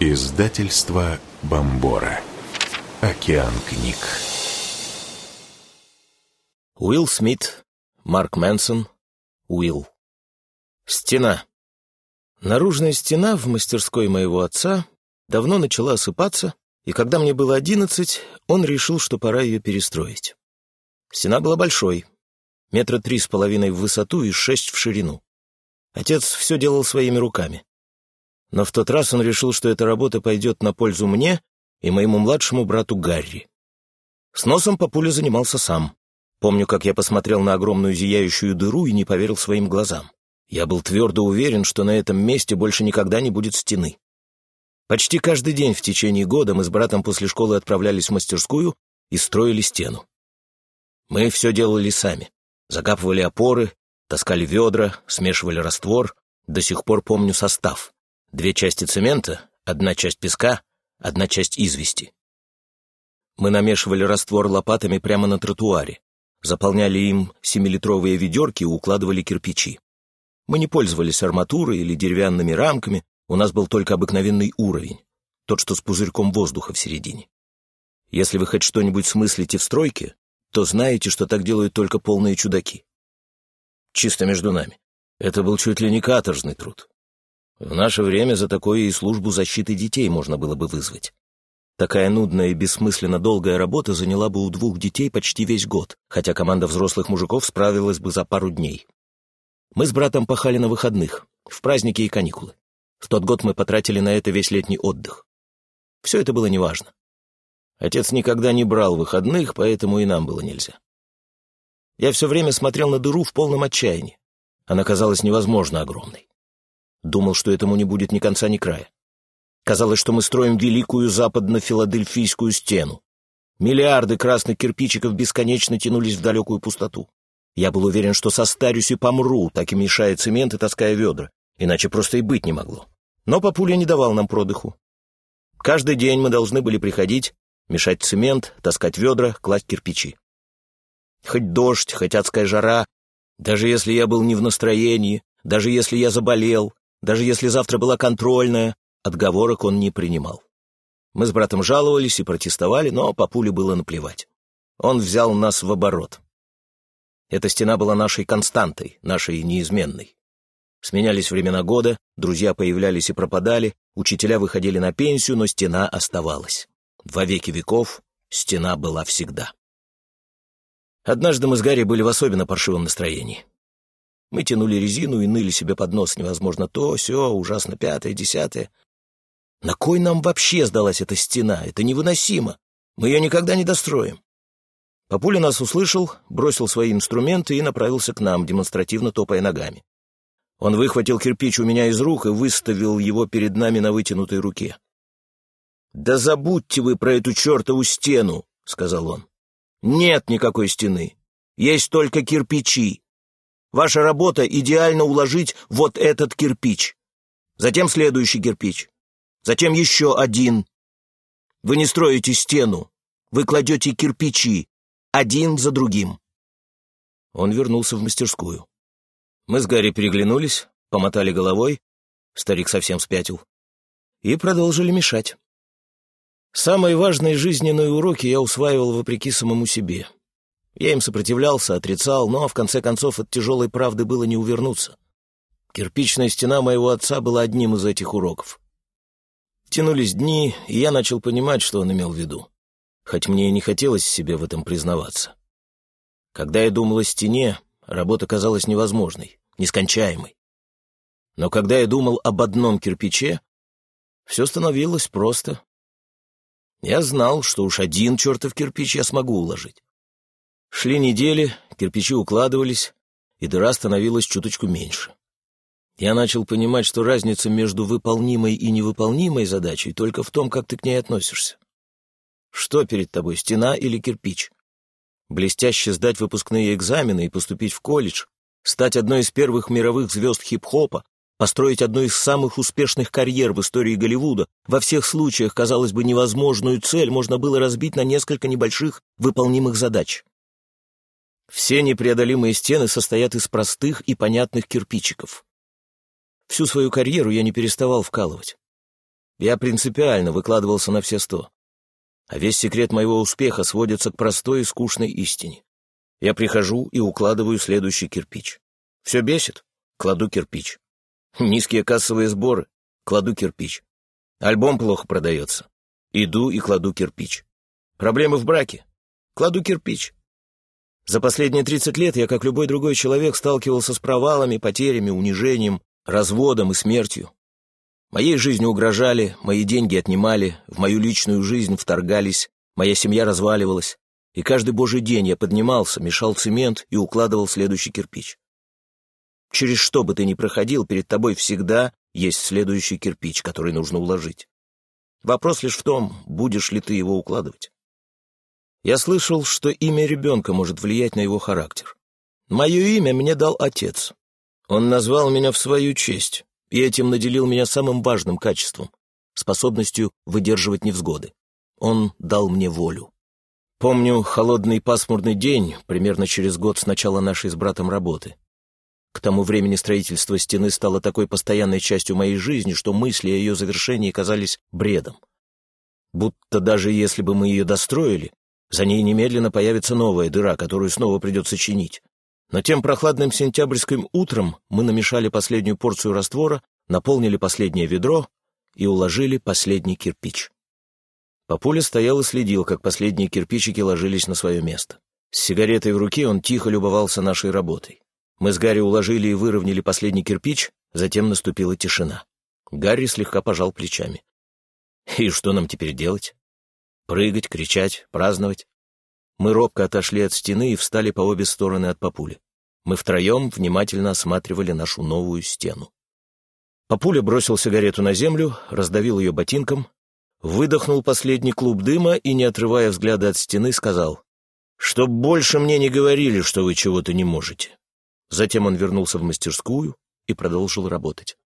Издательство Бомбора. Океан книг. Уилл Смит, Марк Мэнсон, Уилл. Стена. Наружная стена в мастерской моего отца давно начала осыпаться, и когда мне было одиннадцать, он решил, что пора ее перестроить. Стена была большой, метра три с половиной в высоту и шесть в ширину. Отец все делал своими руками. Но в тот раз он решил, что эта работа пойдет на пользу мне и моему младшему брату Гарри. С носом папуля занимался сам. Помню, как я посмотрел на огромную зияющую дыру и не поверил своим глазам. Я был твердо уверен, что на этом месте больше никогда не будет стены. Почти каждый день в течение года мы с братом после школы отправлялись в мастерскую и строили стену. Мы все делали сами. Закапывали опоры, таскали ведра, смешивали раствор. До сих пор помню состав. Две части цемента, одна часть песка, одна часть извести. Мы намешивали раствор лопатами прямо на тротуаре, заполняли им семилитровые ведерки и укладывали кирпичи. Мы не пользовались арматурой или деревянными рамками, у нас был только обыкновенный уровень, тот, что с пузырьком воздуха в середине. Если вы хоть что-нибудь смыслите в стройке, то знаете, что так делают только полные чудаки. Чисто между нами. Это был чуть ли не каторжный труд. В наше время за такое и службу защиты детей можно было бы вызвать. Такая нудная и бессмысленно долгая работа заняла бы у двух детей почти весь год, хотя команда взрослых мужиков справилась бы за пару дней. Мы с братом пахали на выходных, в праздники и каникулы. В тот год мы потратили на это весь летний отдых. Все это было неважно. Отец никогда не брал выходных, поэтому и нам было нельзя. Я все время смотрел на дыру в полном отчаянии. Она казалась невозможно огромной. Думал, что этому не будет ни конца, ни края. Казалось, что мы строим великую западно-филадельфийскую стену. Миллиарды красных кирпичиков бесконечно тянулись в далекую пустоту. Я был уверен, что состарюсь и помру, так и мешая цемент и таская ведра, иначе просто и быть не могло. Но папуля не давал нам продыху. Каждый день мы должны были приходить, мешать цемент, таскать ведра, класть кирпичи. Хоть дождь, хоть адская жара, даже если я был не в настроении, даже если я заболел, даже если завтра была контрольная, отговорок он не принимал. Мы с братом жаловались и протестовали, но папуле было наплевать. Он взял нас в оборот. Эта стена была нашей константой, нашей неизменной. Сменялись времена года, друзья появлялись и пропадали, учителя выходили на пенсию, но стена оставалась. Во веки веков стена была всегда. Однажды мы с Гарри были в особенно паршивом настроении. Мы тянули резину и ныли себе под нос невозможно то, все, ужасно пятое, десятое. На кой нам вообще сдалась эта стена? Это невыносимо. Мы ее никогда не достроим. Папуля нас услышал, бросил свои инструменты и направился к нам, демонстративно топая ногами. Он выхватил кирпич у меня из рук и выставил его перед нами на вытянутой руке. «Да забудьте вы про эту чертову стену», — сказал он. «Нет никакой стены. Есть только кирпичи. Ваша работа — идеально уложить вот этот кирпич. Затем следующий кирпич. Затем еще один. Вы не строите стену. Вы кладете кирпичи, один за другим. Он вернулся в мастерскую. Мы с Гарри переглянулись, помотали головой, старик совсем спятил, и продолжили мешать. Самые важные жизненные уроки я усваивал вопреки самому себе. Я им сопротивлялся, отрицал, но в конце концов от тяжелой правды было не увернуться. Кирпичная стена моего отца была одним из этих уроков. Тянулись дни, и я начал понимать, что он имел в виду хоть мне и не хотелось себе в этом признаваться. Когда я думал о стене, работа казалась невозможной, нескончаемой. Но когда я думал об одном кирпиче, все становилось просто. Я знал, что уж один чертов кирпич я смогу уложить. Шли недели, кирпичи укладывались, и дыра становилась чуточку меньше. Я начал понимать, что разница между выполнимой и невыполнимой задачей только в том, как ты к ней относишься. Что перед тобой, стена или кирпич? Блестяще сдать выпускные экзамены и поступить в колледж, стать одной из первых мировых звезд хип-хопа, построить одну из самых успешных карьер в истории Голливуда, во всех случаях, казалось бы, невозможную цель можно было разбить на несколько небольших выполнимых задач. Все непреодолимые стены состоят из простых и понятных кирпичиков. Всю свою карьеру я не переставал вкалывать. Я принципиально выкладывался на все сто. А весь секрет моего успеха сводится к простой и скучной истине. Я прихожу и укладываю следующий кирпич. Все бесит? Кладу кирпич. Низкие кассовые сборы? Кладу кирпич. Альбом плохо продается. Иду и кладу кирпич. Проблемы в браке? Кладу кирпич. За последние 30 лет я, как любой другой человек, сталкивался с провалами, потерями, унижением, разводом и смертью. Моей жизни угрожали, мои деньги отнимали, в мою личную жизнь вторгались, моя семья разваливалась, и каждый божий день я поднимался, мешал цемент и укладывал следующий кирпич. Через что бы ты ни проходил, перед тобой всегда есть следующий кирпич, который нужно уложить. Вопрос лишь в том, будешь ли ты его укладывать. Я слышал, что имя ребенка может влиять на его характер. Мое имя мне дал отец. Он назвал меня в свою честь, и этим наделил меня самым важным качеством — способностью выдерживать невзгоды. Он дал мне волю. Помню холодный пасмурный день, примерно через год с начала нашей с братом работы. К тому времени строительство стены стало такой постоянной частью моей жизни, что мысли о ее завершении казались бредом. Будто даже если бы мы ее достроили, за ней немедленно появится новая дыра, которую снова придется чинить. Но тем прохладным сентябрьским утром мы намешали последнюю порцию раствора, наполнили последнее ведро и уложили последний кирпич. Папуля стоял и следил, как последние кирпичики ложились на свое место. С сигаретой в руке он тихо любовался нашей работой. Мы с Гарри уложили и выровняли последний кирпич, затем наступила тишина. Гарри слегка пожал плечами. «И что нам теперь делать? Прыгать, кричать, праздновать?» Мы робко отошли от стены и встали по обе стороны от Папули. Мы втроем внимательно осматривали нашу новую стену. Папуля бросил сигарету на землю, раздавил ее ботинком, выдохнул последний клуб дыма и, не отрывая взгляда от стены, сказал, «Чтоб больше мне не говорили, что вы чего-то не можете». Затем он вернулся в мастерскую и продолжил работать.